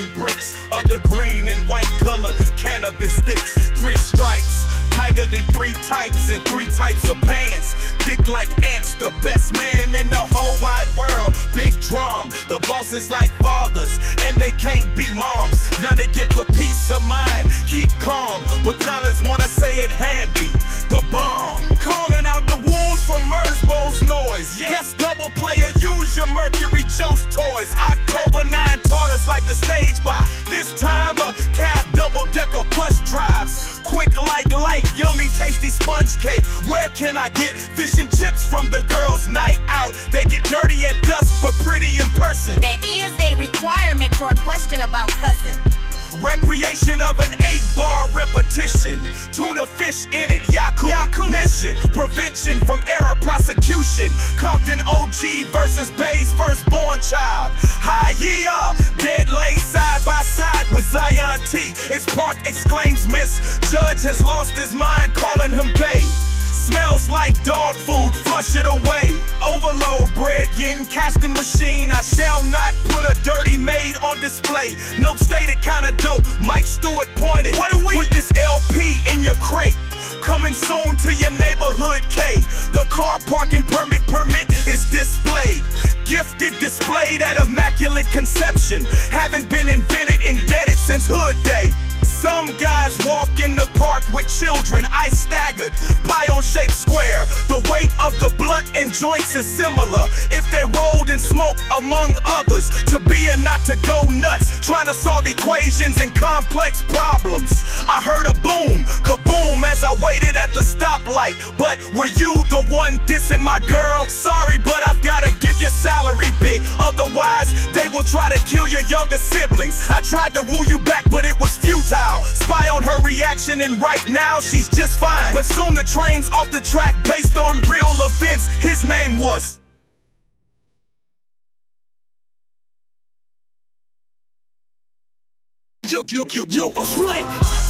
smoking bricks of the green and white color cannabis sticks. Three stripes, tighter than three types and three types of pants. Dick like ants, the best man in the whole wide world. Big drum, the bosses like fathers, and they can't be moms. Now they get the peace of mind, keep calm. But colors wanna Mercury toys. October 9 taught us like the stage by this time a cab double decker plus drives. Quick like light, yummy tasty sponge cake. Where can I get fish and chips from the girls' night out? They get dirty at dusk, but pretty in person. There is a requirement for a question about cussing. Recreation of an eight bar repetition. Tuna fish in it, Yaku, mission. Prevention from error prosecution. Compton OG versus Bay's firstborn yeah, dead lay side by side with Zion T. It's part exclaims Miss. Judge has lost his mind, calling him Bay. Smells like dog food, flush it away. Overload bread, yin casting machine. I shall not put a dirty maid on display. No stated kinda dope. Mike Stewart pointed. What do we put this LP in your crate? Coming soon to your neighborhood K. The car parking permit permit is displayed. Gifted, displayed at immaculate conception. Haven't been invented, indebted since hood day. Some guys walk in the park with children, I staggered. Pile shaped square. The weight of the blunt and joints is similar. If in smoke, among others. To be and not to go nuts. Trying to solve equations and complex problems. I heard a boom, kaboom as I waited at the stoplight. But were you the one dissing my girl? Sorry, but I've gotta give your salary big. Otherwise, they will try to kill your younger siblings. I tried to woo you back, but it was futile. Spy on her reaction, and right now she's just fine. But soon the train's off the track based on real events. His name was. Yo, yo, yo, yo, flick.